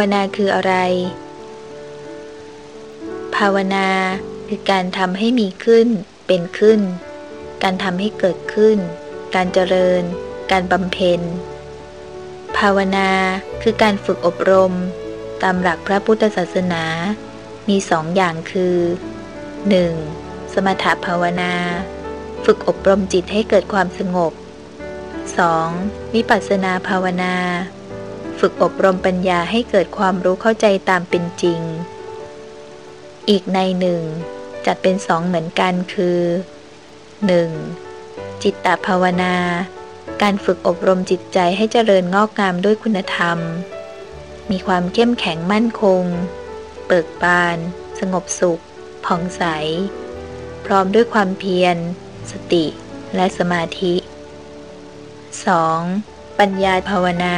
ภาวนาคืออะไร ภาวนาคือการทำให้มีขึ้น เป็นขึ้น การทำให้เกิดขึ้น การเจริญ การบำเพ็ญ ภาวนาคือการฝึกอบรม ตามหลักพระพุทธศาสนา มีสองอย่างคือ 1. สมถภาวนา ฝึกอบรมจิตให้เกิดความสงบ 2. วิปัสสนาภาวนา ฝึกอบรมปัญญาให้เกิดความรู้เข้าใจตามเป็นจริง อีกในหนึ่ง จัดเป็นสองเหมือนกันคือ 1. จิตตภาวนา การฝึกอบรมจิตใจให้เจริญงอกงามด้วยคุณธรรม มีความเข้มแข็งมั่นคง เบิกบาน สงบสุข ผ่องใส พร้อมด้วยความเพียร สติ และสมาธิ 2. ปัญญาภาวนา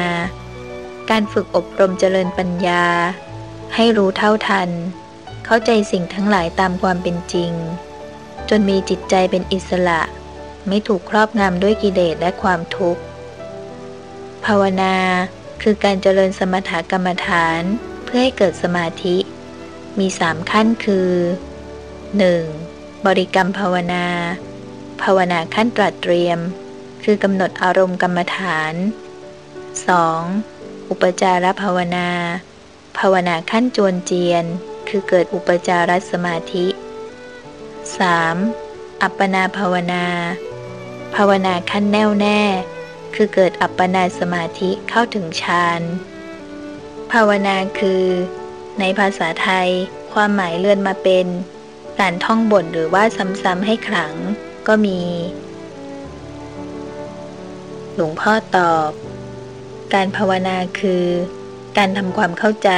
การฝึกอบรมเจริญปัญญา ให้รู้เท่าทัน เข้าใจสิ่งทั้งหลายตามความเป็นจริง จนมีจิตใจเป็นอิสระ ไม่ถูกครอบงำด้วยกิเลสและความทุกข์ ภาวนาคือการเจริญสมถกรรมฐานเพื่อให้เกิดสมาธิ มีสามขั้นคือ 1. บริกรรมภาวนา ภาวนาขั้นตรัสเตรียม คือกำหนดอารมณ์กรรมฐาน 2. อุปจารภาวนา ภาวนาขั้นจวนเจียน คือเกิดอุปจารสมาธิ 3. อัปปนาภาวนา ภาวนาขั้นแน่วแน่ คือเกิดอัปปนาสมาธิเข้าถึงฌานภาวนาคือ ในภาษาไทย ความหมายเลื่อนมาเป็น การท่องบทหรือว่าซ้ำๆให้ขลังก็มี หลวงพ่อตอบ การภาวนาคือ การทำความเข้าใจ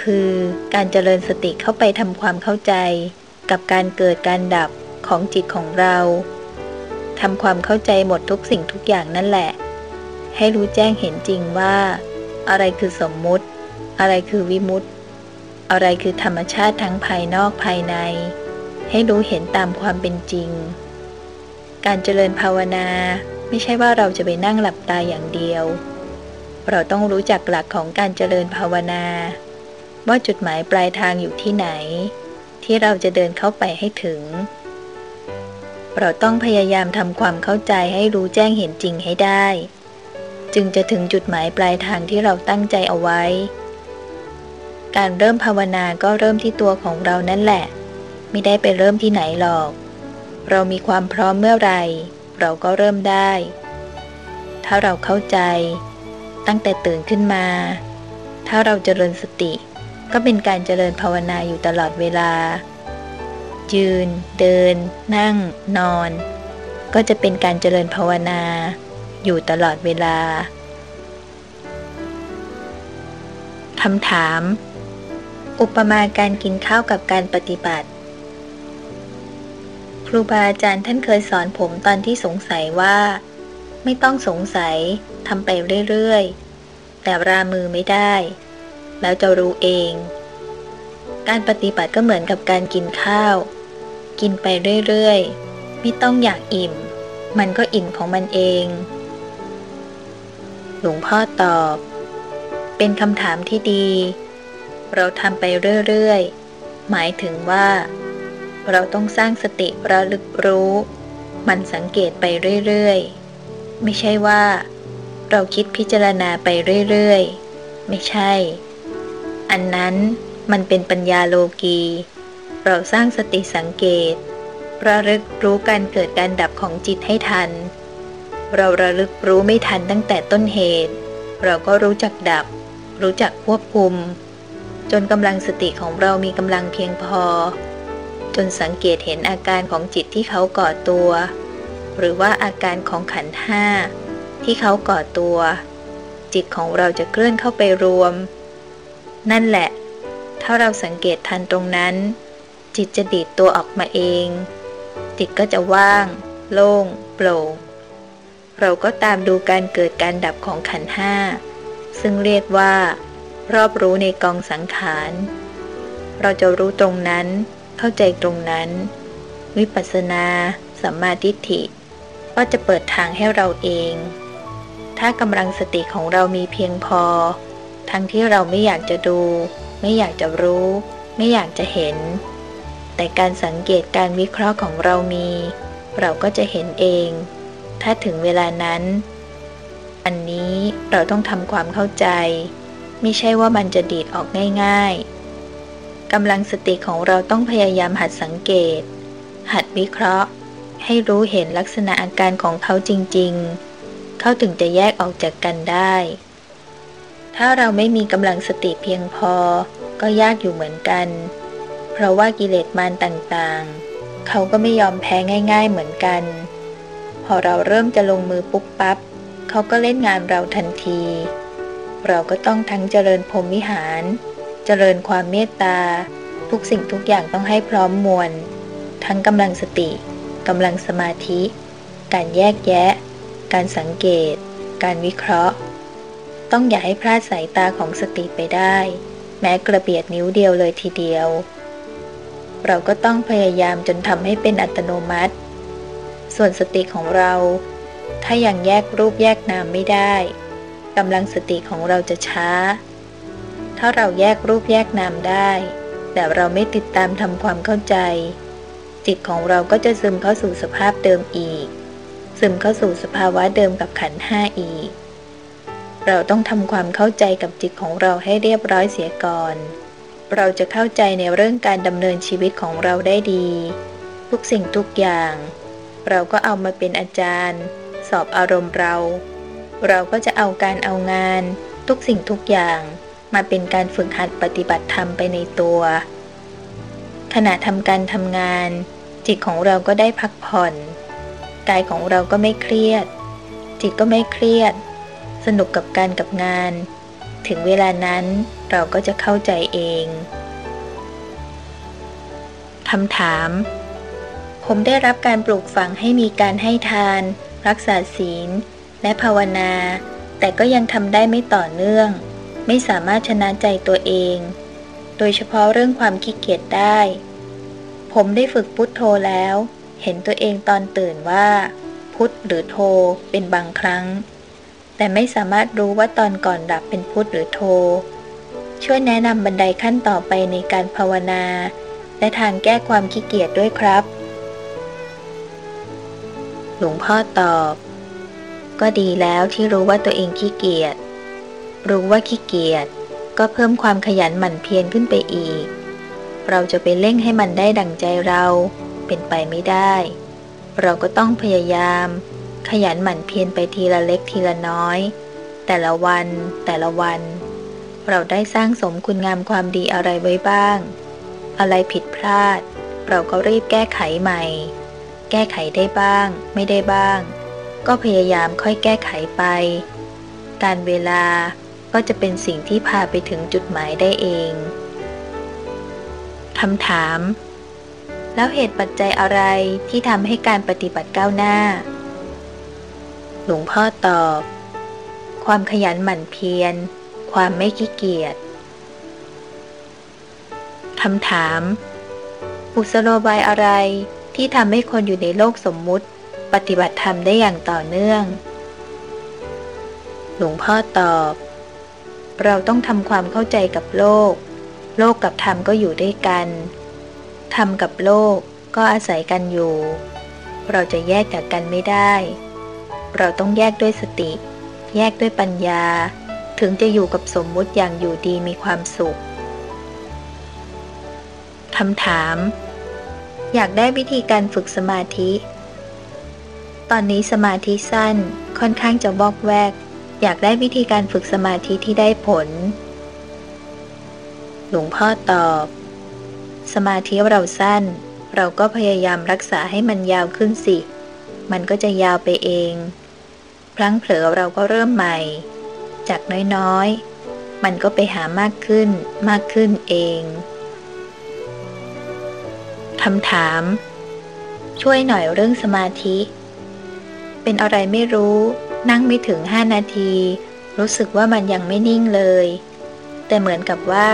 คือการเจริญสติเข้าไปทำความเข้าใจ กับการเกิดการดับของจิตของเราทำความเข้าใจหมดทุกสิ่งทุกอย่างนั่นแหละ ให้รู้แจ้งเห็นจริงว่า อะไรคือสมมุติ อะไรคือวิมุตติ อะไรคือธรรมชาติทั้งภายนอกภายใน ให้รู้เห็นตามความเป็นจริง การเจริญภาวนา ไม่ใช่ว่าเราจะไปนั่งหลับตาอย่างเดียว เราต้องรู้จักหลักของการเจริญภาวนา ว่าจุดหมายปลายทางอยู่ที่ไหน ที่เราจะเดินเข้าไปให้ถึง เราต้องพยายามทำความเข้าใจให้รู้แจ้งเห็นจริงให้ได้ จึงจะถึงจุดหมายปลายทางที่เราตั้งใจเอาไว้ การเริ่มภาวนาก็เริ่มที่ตัวของเรานั่นแหละ ไม่ได้ไปเริ่มที่ไหนหรอก เรามีความพร้อมเมื่อไหร่ เราก็เริ่มได้ ถ้าเราเข้าใจ ตั้งแต่ตื่นขึ้นมา ถ้าเราเจริญสติ ก็เป็นการเจริญภาวนาอยู่ตลอดเวลา ยืน เดิน นั่ง นอน ก็จะเป็นการเจริญภาวนา อยู่ตลอดเวลาคำถาม อุปมาการกินข้าวกับการปฏิบัติ ครูบาอาจารย์ท่านเคยสอนผมตอนที่สงสัยว่า ไม่ต้องสงสัยทำไปเรื่อยๆ แต่รามือไม่ได้ แล้วจะรู้เอง การปฏิบัติก็เหมือนกับการกินข้าว กินไปเรื่อยๆ ไม่ต้องอยากอิ่ม มันก็อิ่มของมันเอง หลวงพ่อตอบ เป็นคำถามที่ดี เราทำไปเรื่อยๆ หมายถึงว่า เราต้องสร้างสติระลึกรู้ มันสังเกตไปเรื่อยๆ ไม่ใช่ว่า เราคิดพิจารณาไปเรื่อยๆ ไม่ใช่ อันนั้นมันเป็นปัญญาโลกี เราสร้างสติสังเกต ระลึกรู้การเกิดการดับของจิตให้ทัน เราระลึกรู้ไม่ทันตั้งแต่ต้นเหตุ เราก็รู้จักดับ รู้จักควบคุม จนกำลังสติของเรามีกำลังเพียงพอ จนสังเกตเห็นอาการของจิตที่เขาก่อตัว หรือว่าอาการของขันห้าที่เขาก่อตัว จิตของเราจะเคลื่อนเข้าไปรวม นั่นแหละ ถ้าเราสังเกตทันตรงนั้น จิตจะดีดตัวออกมาเอง จิตก็จะว่าง โล่ง โปร่ง เราก็ตามดูการเกิดการดับของขันห้าซึ่งเรียกว่า รอบรู้ในกองสังขาร เราจะรู้ตรงนั้น เข้าใจตรงนั้น วิปัสสนาสัมมาทิฏฐิ ก็จะเปิดทางให้เราเอง ถ้ากำลังสติของเรามีเพียงพอ ทั้งที่เราไม่อยากจะดู ไม่อยากจะรู้ ไม่อยากจะเห็น แต่การสังเกตการวิเคราะห์ของเรามี เราก็จะเห็นเอง ถ้าถึงเวลานั้น อันนี้เราต้องทำความเข้าใจ ไม่ใช่ว่ามันจะดีดออกง่าย ๆ กำลังสติของเราต้องพยายามหัดสังเกต หัดวิเคราะห์ ให้รู้เห็นลักษณะอาการของเขาจริงๆ เขาถึงจะแยกออกจากกันได้ ถ้าเราไม่มีกำลังสติเพียงพอ ก็ยากอยู่เหมือนกัน เพราะว่ากิเลสมารต่างๆ เขาก็ไม่ยอมแพ้ง่าย ๆเหมือนกัน พอเราเริ่มจะลงมือปุ๊บปั๊บ เขาก็เล่นงานเราทันที เราก็ต้องทั้งเจริญพรหมวิหาร เจริญความเมตตา ทุกสิ่งทุกอย่างต้องให้พร้อมมวล ทั้งกำลังสติกำลังสมาธิ การแยกแยะ การสังเกต การวิเคราะห์ ต้องอย่าให้พลาดสายตาของสติไปได้ แม้กระเบียดนิ้วเดียวเลยทีเดียว เราก็ต้องพยายามจนทำให้เป็นอัตโนมัติ ส่วนสติของเรา ถ้ายังแยกรูปแยกนามไม่ได้กำลังสติของเราจะช้า ถ้าเราแยกรูปแยกนามได้ แต่เราไม่ติดตามทำความเข้าใจ จิตของเราก็จะซึมเข้าสู่สภาพเดิมอีก ซึมเข้าสู่สภาวะเดิมกับขันห้าอีก เราต้องทำความเข้าใจกับจิตของเราให้เรียบร้อยเสียก่อน เราจะเข้าใจในเรื่องการดำเนินชีวิตของเราได้ดี ทุกสิ่งทุกอย่าง เราก็เอามาเป็นอาจารย์ สอบอารมณ์เรา เราก็จะเอาการเอางาน ทุกสิ่งทุกอย่าง มาเป็นการฝึกหัดปฏิบัติธรรมไปในตัว ขณะทำการทำงาน จิตของเราก็ได้พักผ่อน กายของเราก็ไม่เครียด จิตก็ไม่เครียด สนุกกับการกับงาน ถึงเวลานั้นเราก็จะเข้าใจเองคำถาม ผมได้รับการปลูกฝังให้มีการให้ทาน รักษาศีล และภาวนา แต่ก็ยังทำได้ไม่ต่อเนื่อง ไม่สามารถชนะใจตัวเอง โดยเฉพาะเรื่องความขี้เกียจได้ ผมได้ฝึกพุทโธแล้ว เห็นตัวเองตอนตื่นว่า พุทหรือโธเป็นบางครั้ง แต่ไม่สามารถรู้ว่าตอนก่อนดับเป็นพุทหรือโธช่วยแนะนำบันไดขั้นต่อไปในการภาวนา และทางแก้ความขี้เกียจด้วยครับ หลวงพ่อตอบ ก็ดีแล้วที่รู้ว่าตัวเองขี้เกียจ รู้ว่าขี้เกียจก็เพิ่มความขยันหมั่นเพียรขึ้นไปอีก เราจะไปเร่งให้มันได้ดังใจเราเป็นไปไม่ได้ เราก็ต้องพยายาม ขยันหมั่นเพียรไปทีละเล็กทีละน้อย แต่ละวันแต่ละวัน เราได้สร้างสมคุณงามความดีอะไรไว้บ้าง อะไรผิดพลาด เราก็รีบแก้ไขใหม่ แก้ไขได้บ้าง ไม่ได้บ้าง ก็พยายามค่อยแก้ไขไป การเวลา ก็จะเป็นสิ่งที่พาไปถึงจุดหมายได้เองคำถาม แล้วเหตุปัจจัยอะไรที่ทำให้การปฏิบัติก้าวหน้า หลวงพ่อตอบ ความขยันหมั่นเพียร ความไม่ขี้เกียจคำถาม อุสโลบายอะไรที่ทำให้คนอยู่ในโลกสมมุติ ปฏิบัติธรรมได้อย่างต่อเนื่อง หลวงพ่อตอบ เราต้องทำความเข้าใจกับโลก โลกกับธรรมก็อยู่ด้วยกัน ธรรมกับโลกก็อาศัยกันอยู่ เราจะแยกจากกันไม่ได้ เราต้องแยกด้วยสติ แยกด้วยปัญญา ถึงจะอยู่กับสมมุติอย่างอยู่ดีมีความสุขคำถาม อยากได้วิธีการฝึกสมาธิ ตอนนี้สมาธิสั้นค่อนข้างจะบอกแวก อยากได้วิธีการฝึกสมาธิที่ได้ผล หลวงพ่อตอบ สมาธิเราสั้น เราก็พยายามรักษาให้มันยาวขึ้นสิ มันก็จะยาวไปเอง พลั้งเผลอเราก็เริ่มใหม่ จากน้อยๆ มันก็ไปหามากขึ้นมากขึ้นเองคำถาม ช่วยหน่อยเรื่องสมาธิ เป็นอะไรไม่รู้ นั่งไม่ถึงห้านาที รู้สึกว่ามันยังไม่นิ่งเลย แต่เหมือนกับว่า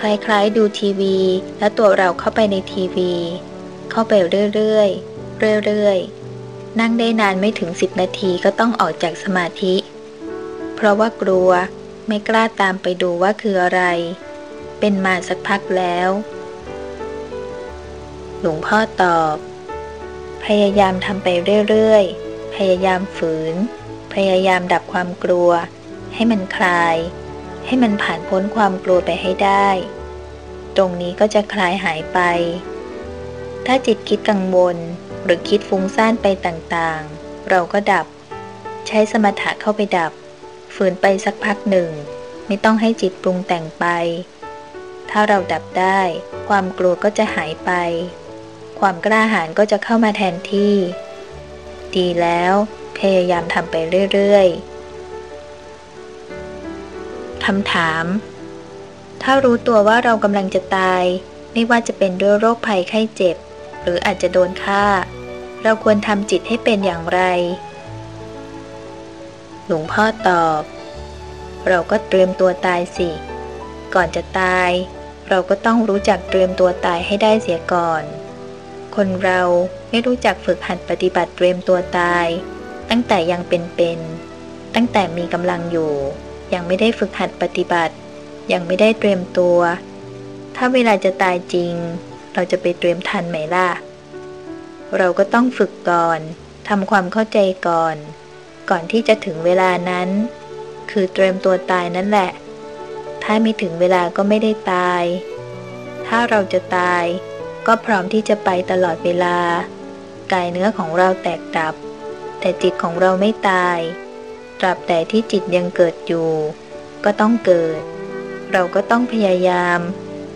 คล้ายๆ ดูทีวี แล้วตัวเราเข้าไปในทีวี เข้าไปเรื่อยๆเรื่อยๆนั่งได้นานไม่ถึงสิบนาทีก็ต้องออกจากสมาธิ เพราะว่ากลัวไม่กล้าตามไปดูว่าคืออะไร เป็นมาสักพักแล้ว หลวงพ่อตอบ พยายามทำไปเรื่อยๆ พยายามฝืน พยายามดับความกลัว ให้มันคลาย ให้มันผ่านพ้นความกลัวไปให้ได้ ตรงนี้ก็จะคลายหายไป ถ้าจิตคิดกังวลหรือคิดฟุ้งซ่านไปต่างๆ เราก็ดับ ใช้สมถะเข้าไปดับ ฝืนไปสักพักหนึ่ง ไม่ต้องให้จิตปรุงแต่งไป ถ้าเราดับได้ ความกลัวก็จะหายไป ความกล้าหาญก็จะเข้ามาแทนที่ ดีแล้ว พยายามทำไปเรื่อยๆ คำถาม ถ้ารู้ตัวว่าเรากำลังจะตาย ไม่ว่าจะเป็นด้วยโรคภัยไข้เจ็บ หรืออาจจะโดนฆ่า เราควรทำจิตให้เป็นอย่างไร หลวงพ่อตอบ เราก็เตรียมตัวตายสิ ก่อนจะตาย เราก็ต้องรู้จักเตรียมตัวตายให้ได้เสียก่อนคนเราไม่รู้จักฝึกหัดปฏิบัติเตรียมตัวตาย ตั้งแต่ยังเป็นๆ ตั้งแต่มีกำลังอยู่ ยังไม่ได้ฝึกหัดปฏิบัติ ยังไม่ได้เตรียมตัว ถ้าเวลาจะตายจริง เราจะไปเตรียมทันไหมล่ะ เราก็ต้องฝึกก่อนทำความเข้าใจก่อน ก่อนที่จะถึงเวลานั้น คือเตรียมตัวตายนั่นแหละ ถ้าไม่ถึงเวลาก็ไม่ได้ตาย ถ้าเราจะตาย ก็พร้อมที่จะไปตลอดเวลากายเนื้อของเราแตกดับ แต่จิตของเราไม่ตาย ตราบแต่ที่จิตยังเกิดอยู่ ก็ต้องเกิด เราก็ต้องพยายาม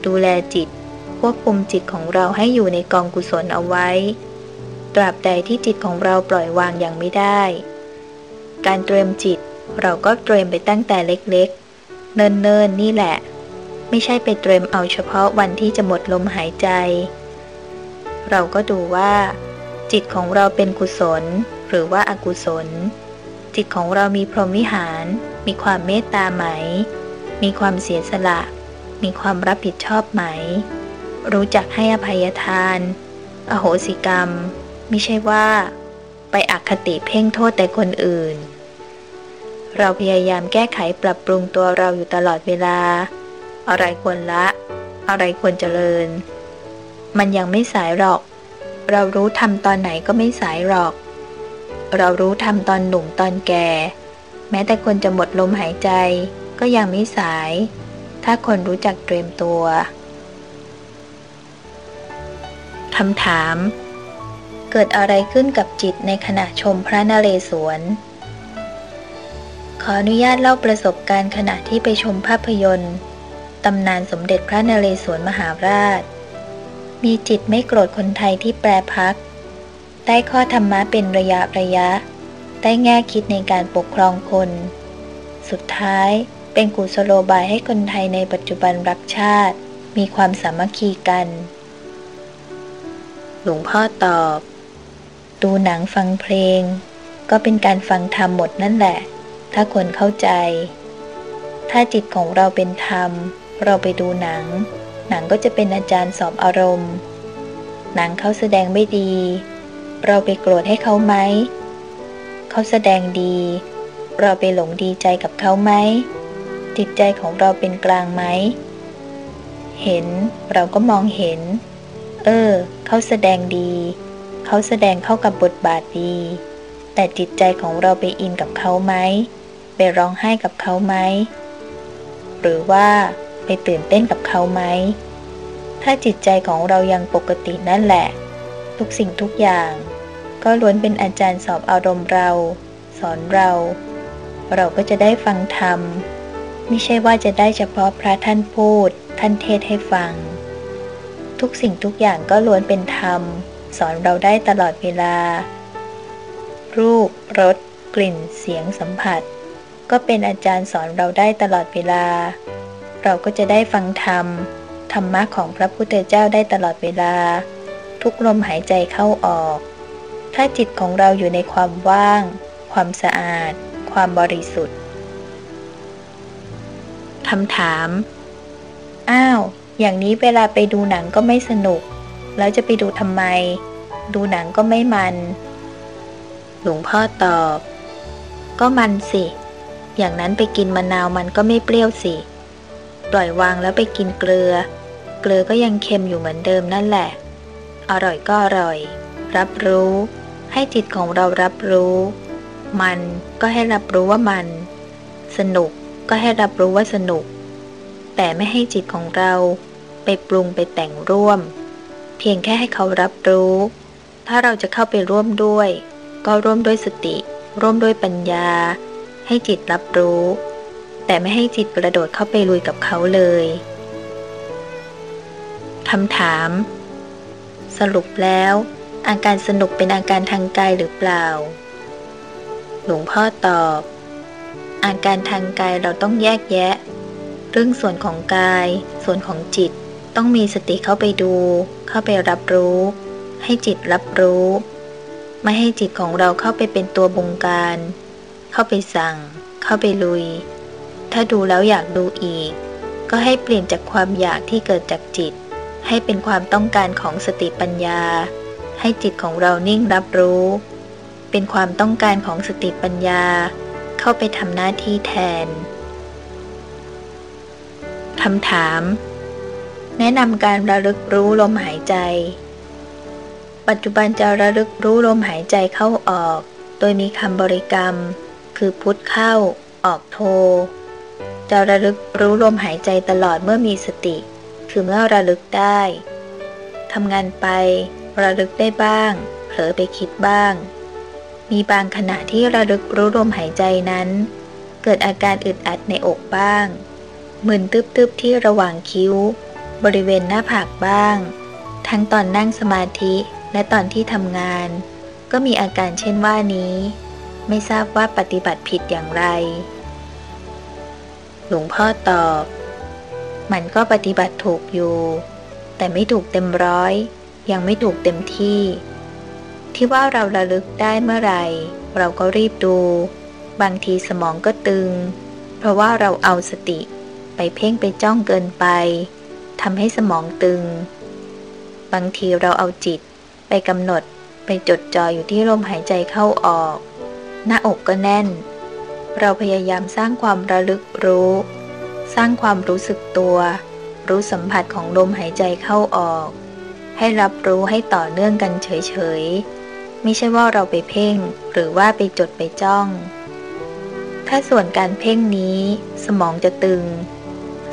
ดูแลจิต ควบคุมจิตของเราให้อยู่ในกองกุศลเอาไว้ ตราบใดที่จิตของเราปล่อยวางอย่างไม่ได้ การเตรียมจิตเราก็เตรียมไปตั้งแต่เล็กๆ เนิ่นๆ นี่แหละ ไม่ใช่ไปเตรียมเอาเฉพาะวันที่จะหมดลมหายใจ เราก็ดูว่า จิตของเราเป็นกุศล หรือว่าอากุศล จิตของเรามีพรหมวิหาร มีความเมตตาไหม มีความเสียสละ มีความรับผิดชอบไหม รู้จักให้อภัยทาน อโหสิกรรม ไม่ใช่ว่า ไปอคติเพ่งโทษแต่คนอื่น เราพยายามแก้ไขปรับปรุงตัวเราอยู่ตลอดเวลา อะไรควรละ อะไรควรเจริญ มันยังไม่สายหรอก เรารู้ทำตอนไหนก็ไม่สายหรอก เรารู้ทำตอนหนุ่มตอนแก่ แม้แต่คนจะหมดลมหายใจก็ยังไม่สาย ถ้าคนรู้จักเตรียมตัวคำถาม เกิดอะไรขึ้นกับจิตในขณะชมพระนเรศวร ขออนุญาตเล่าประสบการณ์ขณะที่ไปชมภาพยนตร์ตำนานสมเด็จพระนเรศวรมหาราช มีจิตไม่โกรธคนไทยที่แปรพัก ได้ข้อธรรมะเป็นระยะระยะ ได้แง่คิดในการปกครองคน สุดท้ายเป็นกุศโลบายให้คนไทยในปัจจุบันรักชาติ มีความสามัคคีกัน หลวงพ่อตอบ ดูหนังฟังเพลง ก็เป็นการฟังธรรมหมดนั่นแหละ ถ้าคนเข้าใจ ถ้าจิตของเราเป็นธรรม เราไปดูหนัง หนังก็จะเป็นอาจารย์สอบอารมณ์ หนังเขาแสดงไม่ดี เราไปโกรธให้เขาไหม เขาแสดงดี เราไปหลงดีใจกับเขาไหม จิตใจของเราเป็นกลางไหม เห็นเราก็มองเห็น เออ เขาแสดงดี เขาแสดงเข้ากับบทบาทดี แต่จิตใจของเราไปอินกับเขาไหม ไปร้องไห้กับเขาไหม หรือว่าไปตื่นเต้นกับเขาไหม ถ้าจิตใจของเรายังปกตินั่นแหละ ทุกสิ่งทุกอย่าง ก็ล้วนเป็นอาจารย์สอบอารมณ์เรา สอนเรา เราก็จะได้ฟังธรรม ไม่ใช่ว่าจะได้เฉพาะพระท่านพูด ท่านเทศให้ฟัง ทุกสิ่งทุกอย่างก็ล้วนเป็นธรรม สอนเราได้ตลอดเวลา รูปรสกลิ่นเสียงสัมผัส ก็เป็นอาจารย์สอนเราได้ตลอดเวลา เราก็จะได้ฟังธรรมธรรมะของพระพุทธเจ้าได้ตลอดเวลา ทุกลมหายใจเข้าออก ถ้าจิตของเราอยู่ในความว่าง ความสะอาด ความบริสุทธิ์คำถาม อ้าว อย่างนี้เวลาไปดูหนังก็ไม่สนุก แล้วจะไปดูทำไม ดูหนังก็ไม่มัน หลวงพ่อตอบ ก็มันสิ อย่างนั้นไปกินมะนาวมันก็ไม่เปรี้ยวสิ ปล่อยวางแล้วไปกินเกลือ เกลือก็ยังเค็มอยู่เหมือนเดิมนั่นแหละ อร่อยก็อร่อย รับรู้ ให้จิตของเรารับรู้ มันก็ให้รับรู้ว่ามัน สนุกก็ให้รับรู้ว่าสนุก แต่ไม่ให้จิตของเราไปปรุงไปแต่งร่วม เพียงแค่ให้เขารับรู้ ถ้าเราจะเข้าไปร่วมด้วย ก็ร่วมด้วยสติ ร่วมด้วยปัญญา ให้จิตรับรู้ แต่ไม่ให้จิตกระโดดเข้าไปลุยกับเขาเลยคำถาม สรุปแล้ว อาการสนุกเป็นอาการทางกายหรือเปล่า หลวงพ่อตอบ อาการทางกายเราต้องแยกแยะ เรื่องส่วนของกาย ส่วนของจิต ต้องมีสติเข้าไปดู เข้าไปรับรู้ ให้จิตรับรู้ ไม่ให้จิตของเราเข้าไปเป็นตัวบงการ เข้าไปสั่ง เข้าไปลุย ถ้าดูแล้วอยากดูอีก ก็ให้เปลี่ยนจากความอยากที่เกิดจากจิต ให้เป็นความต้องการของสติปัญญา ให้จิตของเรานิ่งรับรู้ เป็นความต้องการของสติปัญญา เข้าไปทำหน้าที่แทนคำถาม แนะนำการระลึกรู้ลมหายใจ ปัจจุบันจะระลึกรู้ลมหายใจเข้าออก โดยมีคำบริกรรม คือพุทเข้า ออกโทจะระลึกรู้ลมหายใจตลอดเมื่อมีสติ คือเมื่อระลึกได้ทำงานไประลึกได้บ้าง เผลอไปคิดบ้าง มีบางขณะที่ระลึกรู้ลมหายใจนั้น เกิดอาการอึดอัดในอกบ้างมึนตึบๆที่ระหว่างคิ้ว บริเวณหน้าผากบ้าง ทั้งตอนนั่งสมาธิและตอนที่ทำงาน ก็มีอาการเช่นว่านี้ ไม่ทราบว่าปฏิบัติผิดอย่างไร หลวงพ่อตอบ มันก็ปฏิบัติถูกอยู่ แต่ไม่ถูกเต็มร้อย ยังไม่ถูกเต็มที่ ที่ว่าเราระลึกได้เมื่อไหร่ เราก็รีบดู บางทีสมองก็ตึง เพราะว่าเราเอาสติไปเพ่งไปจ้องเกินไปทำให้สมองตึง บางทีเราเอาจิตไปกำหนดไปจดจ่ออยู่ที่ลมหายใจเข้าออก หน้าอกก็แน่น เราพยายามสร้างความระลึกรู้ สร้างความรู้สึกตัว รู้สัมผัสของลมหายใจเข้าออก ให้รับรู้ให้ต่อเนื่องกันเฉยๆ ไม่ใช่ว่าเราไปเพ่ง หรือว่าไปจดไปจ้อง ถ้าส่วนการเพ่งนี้ สมองจะตึง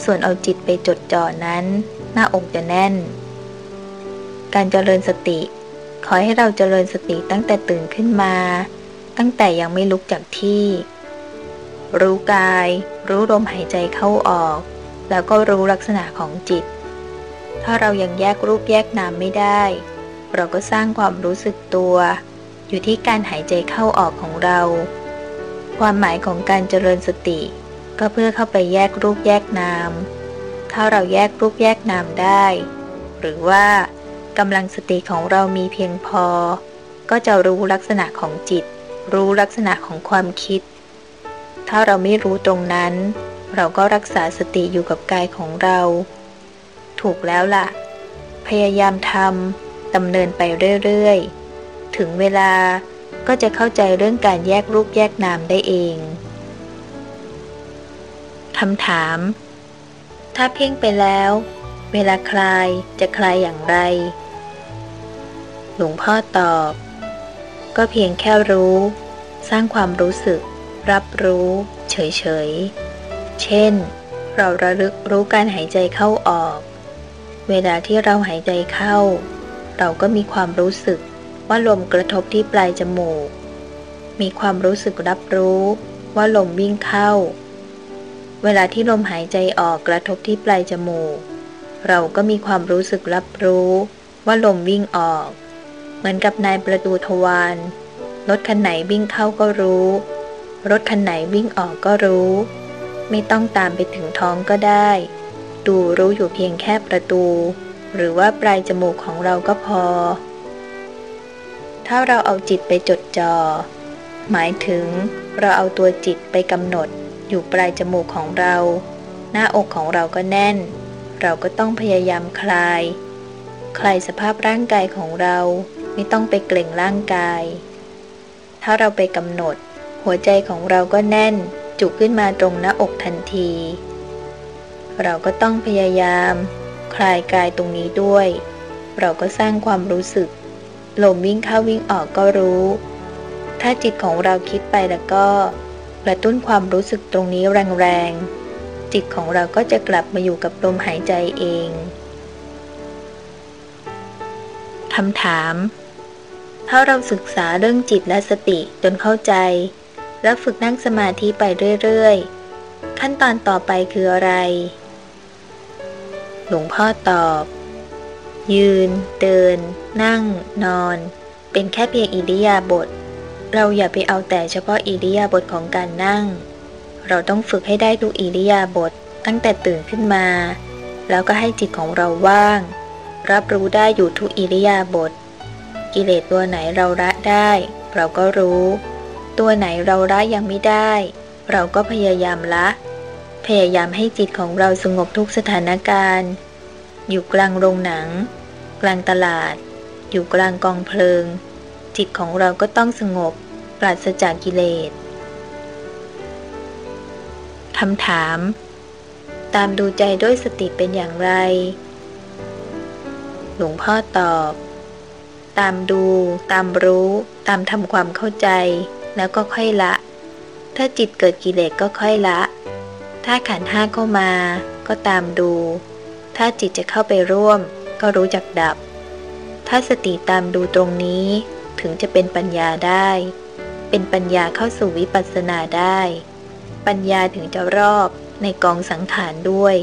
ส่วนเอาจิตไปจดจ่อนั้น หน้าอกจะแน่น การเจริญสติ ขอให้เราเจริญสติตั้งแต่ตื่นขึ้นมา ตั้งแต่ยังไม่ลุกจากที่ รู้กาย รู้ลมหายใจเข้าออก แล้วก็รู้ลักษณะของจิต ถ้าเรายังแยกรูปแยกนามไม่ได้ เราก็สร้างความรู้สึกตัว อยู่ที่การหายใจเข้าออกของเรา ความหมายของการเจริญสติ ก็เพื่อเข้าไปแยกรูปแยกนาม ถ้าเราแยกรูปแยกนามได้ หรือว่ากำลังสติของเรามีเพียงพอ ก็จะรู้ลักษณะของจิต รู้ลักษณะของความคิด ถ้าเราไม่รู้ตรงนั้น เราก็รักษาสติอยู่กับกายของเรา ถูกแล้วล่ะ พยายามทำดำเนินไปเรื่อยๆ ถึงเวลาก็จะเข้าใจเรื่องการแยกรูปแยกนามได้เองคำถาม ถ้าเพ่งไปแล้ว เวลาคลายจะคลายอย่างไร หลวงพ่อตอบ ก็เพียงแค่รู้ สร้างความรู้สึก รับรู้ เฉยๆเช่น เราระลึกรู้การหายใจเข้าออก เวลาที่เราหายใจเข้า เราก็มีความรู้สึกว่าลมกระทบที่ปลายจมูก มีความรู้สึกรับรู้ว่าลมวิ่งเข้า เวลาที่ลมหายใจออกกระทบที่ปลายจมูก เราก็มีความรู้สึกรับรู้ว่าลมวิ่งออก เหมือนกับนายประตูทวารรถคันไหนวิ่งเข้าก็รู้ รถคันไหนวิ่งออกก็รู้ ไม่ต้องตามไปถึงท้องก็ได้ ดูรู้อยู่เพียงแค่ประตู หรือว่าปลายจมูกของเราก็พอ ถ้าเราเอาจิตไปจดจอ่อหมายถึงเราเอาตัวจิตไปกำหนด อยู่ปลายจมูกของเรา หน้าอกของเราก็แน่น เราก็ต้องพยายามคลาย คลายสภาพร่างกายของเราไม่ต้องไปเกร็งร่างกาย ถ้าเราไปกำหนด หัวใจของเราก็แน่น จุกขึ้นมาตรงหน้าอกทันที เราก็ต้องพยายาม คลายกายตรงนี้ด้วย เราก็สร้างความรู้สึก ลมวิ่งเข้าวิ่งออกก็รู้ ถ้าจิตของเราคิดไปแล้วก็กระตุ้นความรู้สึกตรงนี้แรงๆ จิตของเราก็จะกลับมาอยู่กับลมหายใจเองคำถาม ถ้าเราศึกษาเรื่องจิตและสติจนเข้าใจ แล้วฝึกนั่งสมาธิไปเรื่อยๆ ขั้นตอนต่อไปคืออะไร หลวงพ่อตอบ ยืน เดิน นั่ง นอน เป็นแค่เพียงอิริยาบถเราอย่าไปเอาแต่เฉพาะอิริยาบถของการนั่ง เราต้องฝึกให้ได้ทุกอิริยาบถตั้งแต่ตื่นขึ้นมา แล้วก็ให้จิตของเราว่าง รับรู้ได้อยู่ทุกอิริยาบถกิเลสตัวไหนเราละได้ เราก็รู้ ตัวไหนเราละยังไม่ได้ เราก็พยายามละ พยายามให้จิตของเราสงบทุกสถานการณ์ อยู่กลางโรงหนัง กลางตลาด อยู่กลางกองเพลิง จิตของเราก็ต้องสงบปราศจากกิเลสคำถาม ตามดูใจด้วยสติเป็นอย่างไร หลวงพ่อตอบ ตามดู ตามรู้ ตามทำความเข้าใจ แล้วก็ค่อยละ ถ้าจิตเกิดกิเลสก็ค่อยละ ถ้าขันห้าเข้ามาก็ตามดู ถ้าจิตจะเข้าไปร่วม ก็รู้จักดับ ถ้าสติตามดูตรงนี้ถึงจะเป็นปัญญาได้ เป็นปัญญาเข้าสู่วิปัสสนาได้ ปัญญาถึงจะรอบในกองสังขารด้วย